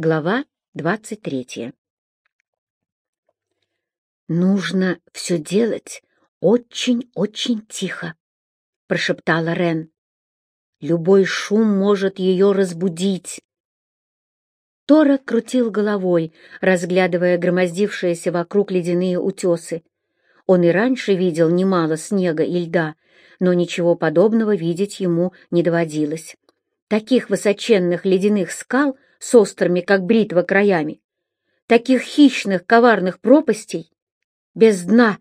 Глава двадцать третья. «Нужно все делать очень-очень тихо», — прошептала Рен. «Любой шум может ее разбудить». Тора крутил головой, разглядывая громоздившиеся вокруг ледяные утесы. Он и раньше видел немало снега и льда, но ничего подобного видеть ему не доводилось. Таких высоченных ледяных скал — с острыми, как бритва, краями, таких хищных, коварных пропастей, без дна.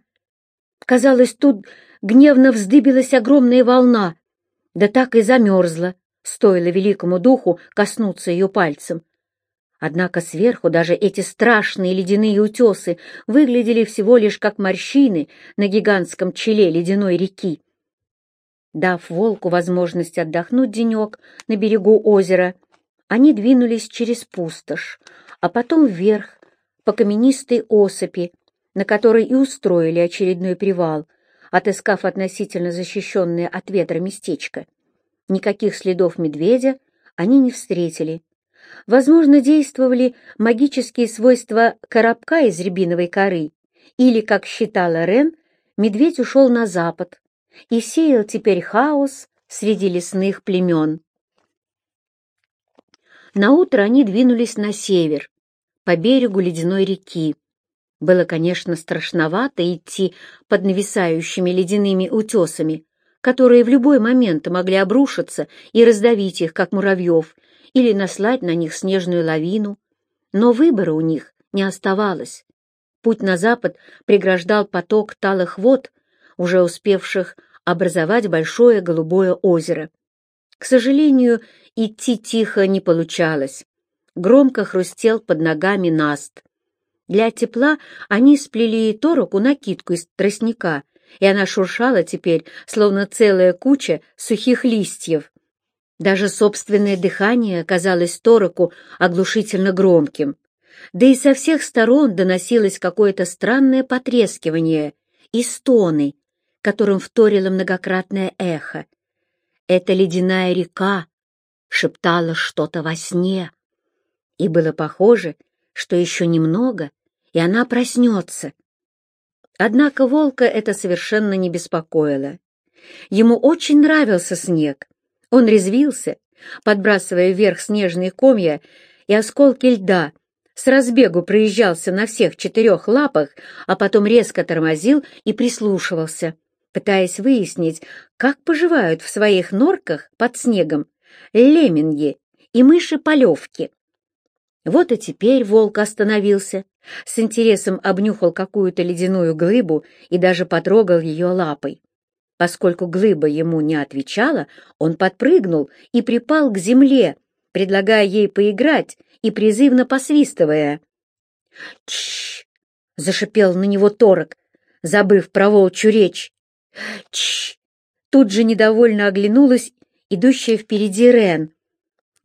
Казалось, тут гневно вздыбилась огромная волна, да так и замерзла, стоило великому духу коснуться ее пальцем. Однако сверху даже эти страшные ледяные утесы выглядели всего лишь как морщины на гигантском челе ледяной реки. Дав волку возможность отдохнуть денек на берегу озера, они двинулись через пустошь, а потом вверх, по каменистой осыпи, на которой и устроили очередной привал, отыскав относительно защищенное от ветра местечко. Никаких следов медведя они не встретили. Возможно, действовали магические свойства коробка из рябиновой коры, или, как считала Рен, медведь ушел на запад и сеял теперь хаос среди лесных племен. Наутро они двинулись на север, по берегу ледяной реки. Было, конечно, страшновато идти под нависающими ледяными утесами, которые в любой момент могли обрушиться и раздавить их, как муравьев, или наслать на них снежную лавину. Но выбора у них не оставалось. Путь на запад преграждал поток талых вод, уже успевших образовать большое голубое озеро. К сожалению, идти тихо не получалось. Громко хрустел под ногами наст. Для тепла они сплели Тороку накидку из тростника, и она шуршала теперь, словно целая куча сухих листьев. Даже собственное дыхание казалось Тороку оглушительно громким. Да и со всех сторон доносилось какое-то странное потрескивание и стоны, которым вторило многократное эхо. Эта ледяная река шептала что-то во сне, и было похоже, что еще немного, и она проснется. Однако волка это совершенно не беспокоило. Ему очень нравился снег. Он резвился, подбрасывая вверх снежные комья и осколки льда, с разбегу проезжался на всех четырех лапах, а потом резко тормозил и прислушивался — пытаясь выяснить, как поживают в своих норках под снегом лемминги и мыши-полевки. Вот и теперь волк остановился, с интересом обнюхал какую-то ледяную глыбу и даже потрогал ее лапой. Поскольку глыба ему не отвечала, он подпрыгнул и припал к земле, предлагая ей поиграть и призывно посвистывая. «Тш!» — зашипел на него торок, забыв про волчью речь. Чш! Тут же недовольно оглянулась идущая впереди Рен.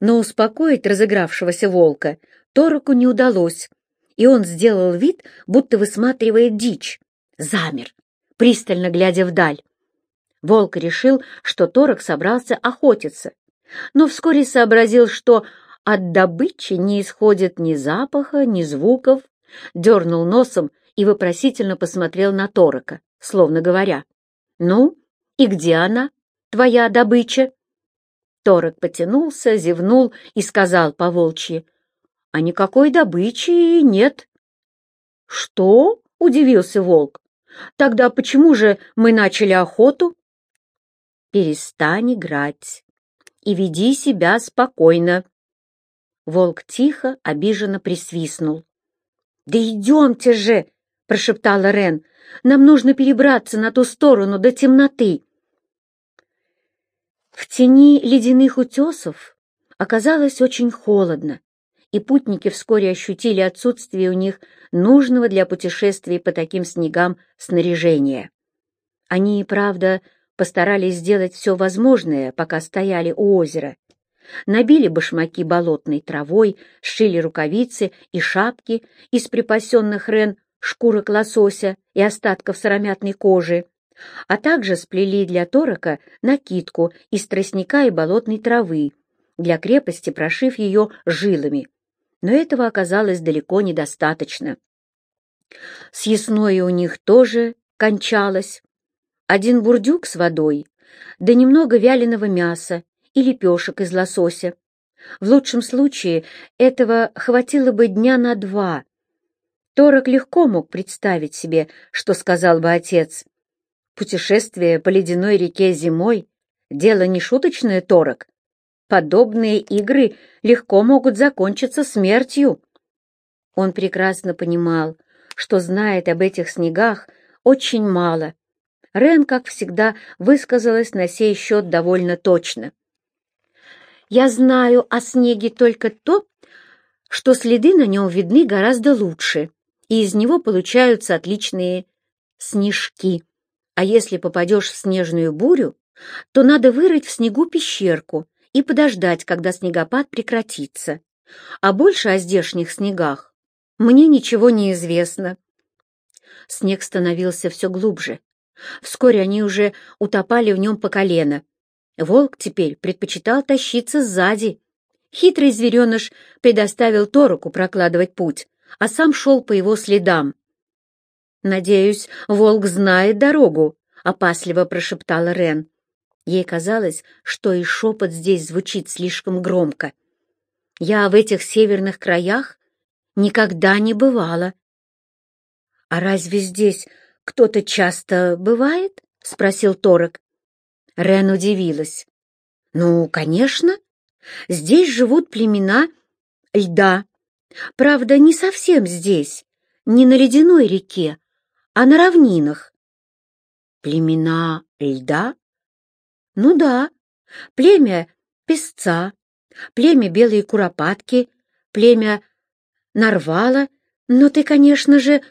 Но успокоить разыгравшегося волка Тороку не удалось, и он сделал вид, будто высматривает дичь. Замер, пристально глядя вдаль. Волк решил, что Торок собрался охотиться, но вскоре сообразил, что от добычи не исходит ни запаха, ни звуков, дернул носом и вопросительно посмотрел на Торока, словно говоря, «Ну, и где она, твоя добыча?» Торок потянулся, зевнул и сказал по-волчьи, «А никакой добычи нет». «Что?» — удивился волк. «Тогда почему же мы начали охоту?» «Перестань играть и веди себя спокойно». Волк тихо, обиженно присвистнул. «Да идемте же!» — прошептала Рен. Нам нужно перебраться на ту сторону до темноты. В тени ледяных утесов оказалось очень холодно, и путники вскоре ощутили отсутствие у них нужного для путешествий по таким снегам снаряжения. Они, правда, постарались сделать все возможное, пока стояли у озера. Набили башмаки болотной травой, сшили рукавицы и шапки из припасенных Рен шкурок лосося и остатков сыромятной кожи, а также сплели для торока накидку из тростника и болотной травы, для крепости прошив ее жилами. Но этого оказалось далеко недостаточно. Съестное у них тоже кончалось. Один бурдюк с водой, да немного вяленого мяса и лепешек из лосося. В лучшем случае этого хватило бы дня на два. Торок легко мог представить себе, что сказал бы отец. Путешествие по ледяной реке зимой — дело не шуточное, Торок. Подобные игры легко могут закончиться смертью. Он прекрасно понимал, что знает об этих снегах очень мало. Рен, как всегда, высказалась на сей счет довольно точно. «Я знаю о снеге только то, что следы на нем видны гораздо лучше, и из него получаются отличные снежки. А если попадешь в снежную бурю, то надо вырыть в снегу пещерку и подождать, когда снегопад прекратится. А больше о здешних снегах мне ничего не известно. Снег становился все глубже. Вскоре они уже утопали в нем по колено. Волк теперь предпочитал тащиться сзади. Хитрый звереныш предоставил Тороку прокладывать путь, а сам шел по его следам. «Надеюсь, волк знает дорогу», — опасливо прошептала Рен. Ей казалось, что и шепот здесь звучит слишком громко. «Я в этих северных краях никогда не бывала». «А разве здесь кто-то часто бывает?» — спросил Торок. Рен удивилась. «Ну, конечно. Здесь живут племена льда. Правда, не совсем здесь, не на ледяной реке, а на равнинах». «Племена льда?» Ну да, племя песца, племя белые куропатки, племя нарвала, но ты, конечно же...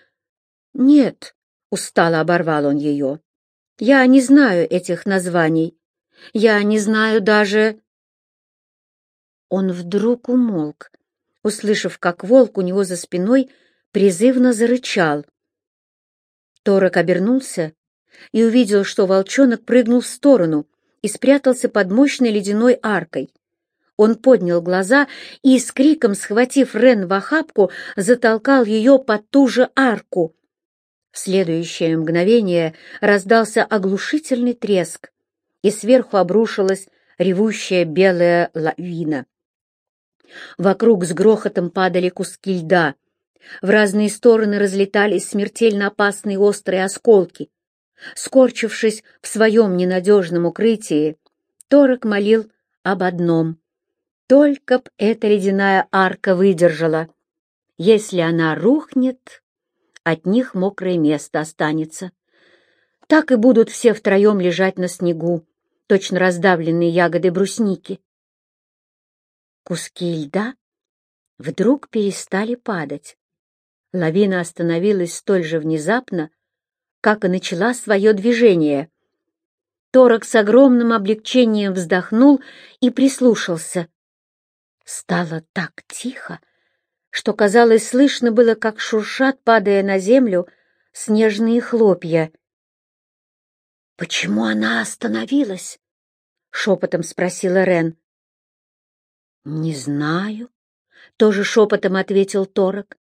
Нет, устало оборвал он ее. Я не знаю этих названий. Я не знаю даже... Он вдруг умолк, услышав, как волк у него за спиной призывно зарычал. Торок обернулся и увидел, что волчонок прыгнул в сторону, и спрятался под мощной ледяной аркой. Он поднял глаза и с криком, схватив Рен в охапку, затолкал ее под ту же арку. В следующее мгновение раздался оглушительный треск, и сверху обрушилась ревущая белая лавина. Вокруг с грохотом падали куски льда. В разные стороны разлетались смертельно опасные острые осколки. Скорчившись в своем ненадежном укрытии, Торок молил об одном. Только б эта ледяная арка выдержала. Если она рухнет, от них мокрое место останется. Так и будут все втроем лежать на снегу, точно раздавленные ягоды брусники. Куски льда вдруг перестали падать. Лавина остановилась столь же внезапно, как и начала свое движение. Торок с огромным облегчением вздохнул и прислушался. Стало так тихо, что, казалось, слышно было, как шуршат, падая на землю, снежные хлопья. «Почему она остановилась?» — шепотом спросила Рен. «Не знаю», — тоже шепотом ответил Торок.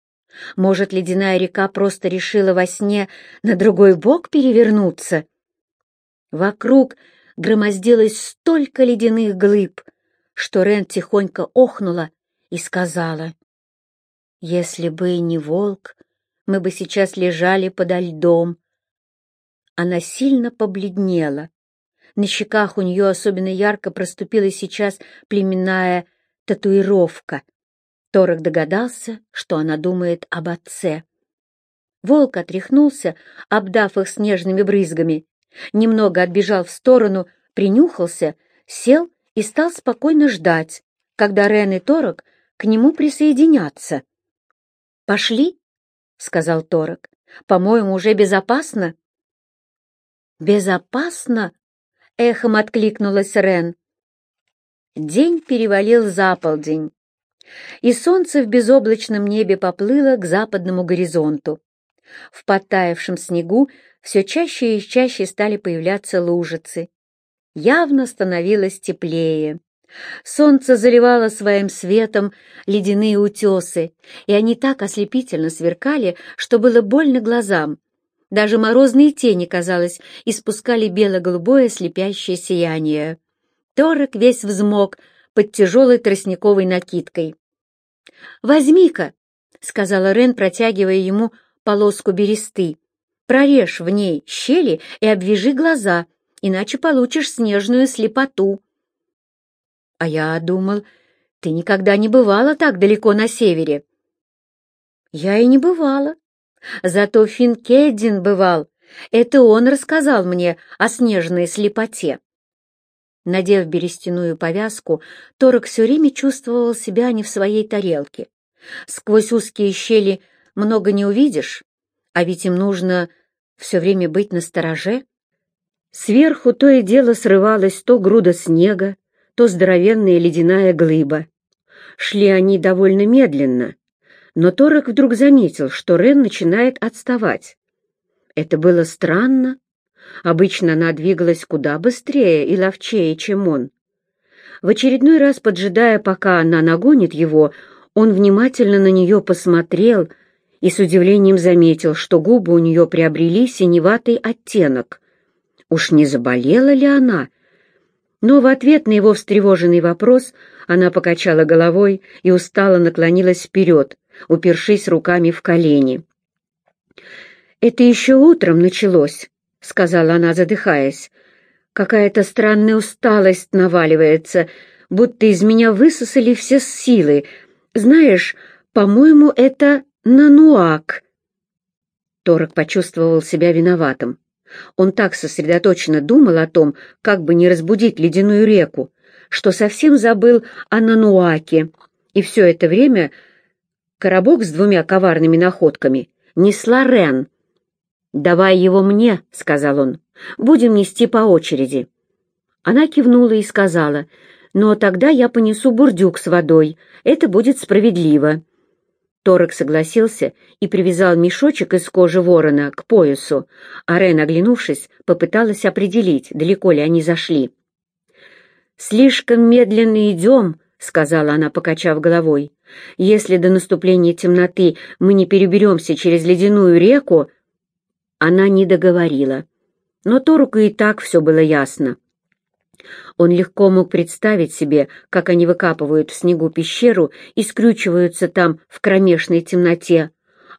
Может, ледяная река просто решила во сне на другой бок перевернуться? Вокруг громоздилось столько ледяных глыб, что Рен тихонько охнула и сказала, «Если бы не волк, мы бы сейчас лежали подо льдом». Она сильно побледнела. На щеках у нее особенно ярко проступила сейчас племенная татуировка — Торок догадался, что она думает об отце. Волк отряхнулся, обдав их снежными брызгами, немного отбежал в сторону, принюхался, сел и стал спокойно ждать, когда Рен и Торок к нему присоединятся. «Пошли», — сказал Торок, — «по-моему, уже безопасно». «Безопасно?» — эхом откликнулась Рен. День перевалил за полдень и солнце в безоблачном небе поплыло к западному горизонту. В подтаявшем снегу все чаще и чаще стали появляться лужицы. Явно становилось теплее. Солнце заливало своим светом ледяные утесы, и они так ослепительно сверкали, что было больно глазам. Даже морозные тени, казалось, испускали бело-голубое слепящее сияние. Торок весь взмок под тяжелой тростниковой накидкой. «Возьми-ка», — сказала Рен, протягивая ему полоску бересты. «Прорежь в ней щели и обвяжи глаза, иначе получишь снежную слепоту». «А я думал, ты никогда не бывала так далеко на севере». «Я и не бывала. Зато Финкеддин бывал. Это он рассказал мне о снежной слепоте». Надев берестяную повязку, Торок все время чувствовал себя не в своей тарелке. Сквозь узкие щели много не увидишь, а ведь им нужно все время быть на стороже. Сверху то и дело срывалась то груда снега, то здоровенная ледяная глыба. Шли они довольно медленно, но Торок вдруг заметил, что Рен начинает отставать. Это было странно. Обычно она двигалась куда быстрее и ловчее, чем он. В очередной раз, поджидая, пока она нагонит его, он внимательно на нее посмотрел и с удивлением заметил, что губы у нее приобрели синеватый оттенок. Уж не заболела ли она? Но в ответ на его встревоженный вопрос она покачала головой и устало наклонилась вперед, упершись руками в колени. «Это еще утром началось», — сказала она, задыхаясь. «Какая-то странная усталость наваливается, будто из меня высосали все силы. Знаешь, по-моему, это нануак». Торок почувствовал себя виноватым. Он так сосредоточенно думал о том, как бы не разбудить ледяную реку, что совсем забыл о Нануаке, и все это время коробок с двумя коварными находками несла Рен. «Давай его мне», — сказал он, — «будем нести по очереди». Она кивнула и сказала, «Но тогда я понесу бурдюк с водой, это будет справедливо». Торок согласился и привязал мешочек из кожи ворона к поясу, а Рен, оглянувшись, попыталась определить, далеко ли они зашли. «Слишком медленно идем», — сказала она, покачав головой. «Если до наступления темноты мы не переберемся через ледяную реку...» Она не договорила. Но Торуку и так все было ясно. Он легко мог представить себе, как они выкапывают в снегу пещеру и скрючиваются там в кромешной темноте,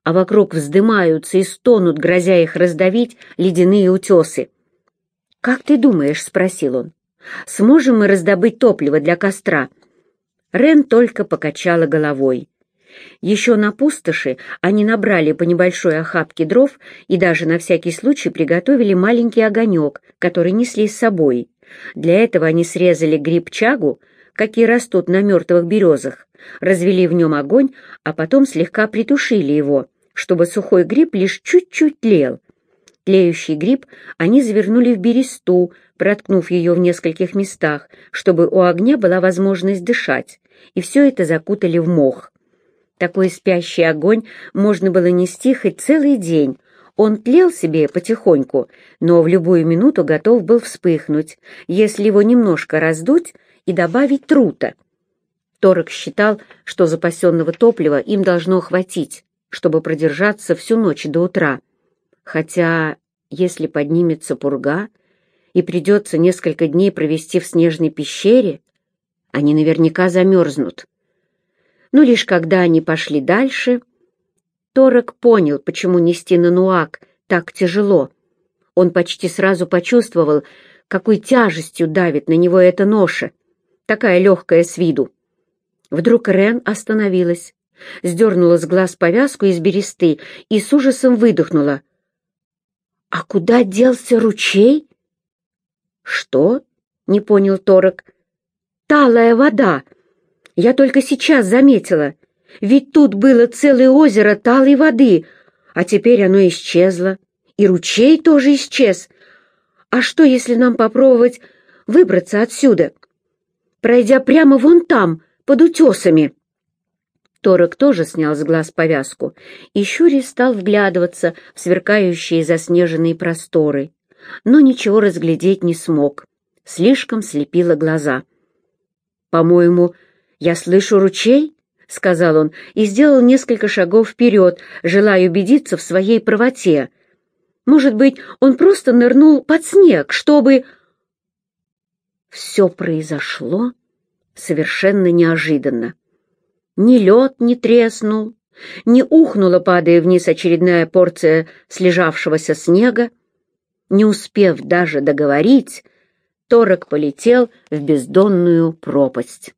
а вокруг вздымаются и стонут, грозя их раздавить, ледяные утесы. «Как ты думаешь?» — спросил он. «Сможем мы раздобыть топливо для костра?» Рен только покачала головой. Еще на пустоши они набрали по небольшой охапке дров и даже на всякий случай приготовили маленький огонек, который несли с собой. Для этого они срезали гриб-чагу, какие растут на мертвых березах, развели в нем огонь, а потом слегка притушили его, чтобы сухой гриб лишь чуть-чуть тлел. Тлеющий гриб они завернули в бересту, проткнув ее в нескольких местах, чтобы у огня была возможность дышать, и все это закутали в мох. Такой спящий огонь можно было нести хоть целый день, он тлел себе потихоньку, но в любую минуту готов был вспыхнуть, если его немножко раздуть и добавить трута. Торок считал, что запасенного топлива им должно хватить, чтобы продержаться всю ночь до утра. Хотя, если поднимется пурга и придется несколько дней провести в снежной пещере, они наверняка замерзнут. Но лишь когда они пошли дальше, Торок понял, почему нести на Нуак так тяжело. Он почти сразу почувствовал, какой тяжестью давит на него эта ноша, такая легкая с виду. Вдруг Рен остановилась, сдернула с глаз повязку из бересты и с ужасом выдохнула. «А куда делся ручей?» «Что?» — не понял Торок. «Талая вода! Я только сейчас заметила. Ведь тут было целое озеро талой воды, а теперь оно исчезло. И ручей тоже исчез. А что, если нам попробовать выбраться отсюда, пройдя прямо вон там, под утесами?» Торок тоже снял с глаз повязку, и Щури стал вглядываться в сверкающие заснеженные просторы, но ничего разглядеть не смог. Слишком слепило глаза. «По-моему, я слышу ручей?» — сказал он и сделал несколько шагов вперед, желая убедиться в своей правоте. «Может быть, он просто нырнул под снег, чтобы...» Все произошло совершенно неожиданно. Ни лед не треснул, не ухнула, падая вниз очередная порция слежавшегося снега. Не успев даже договорить, Торок полетел в бездонную пропасть.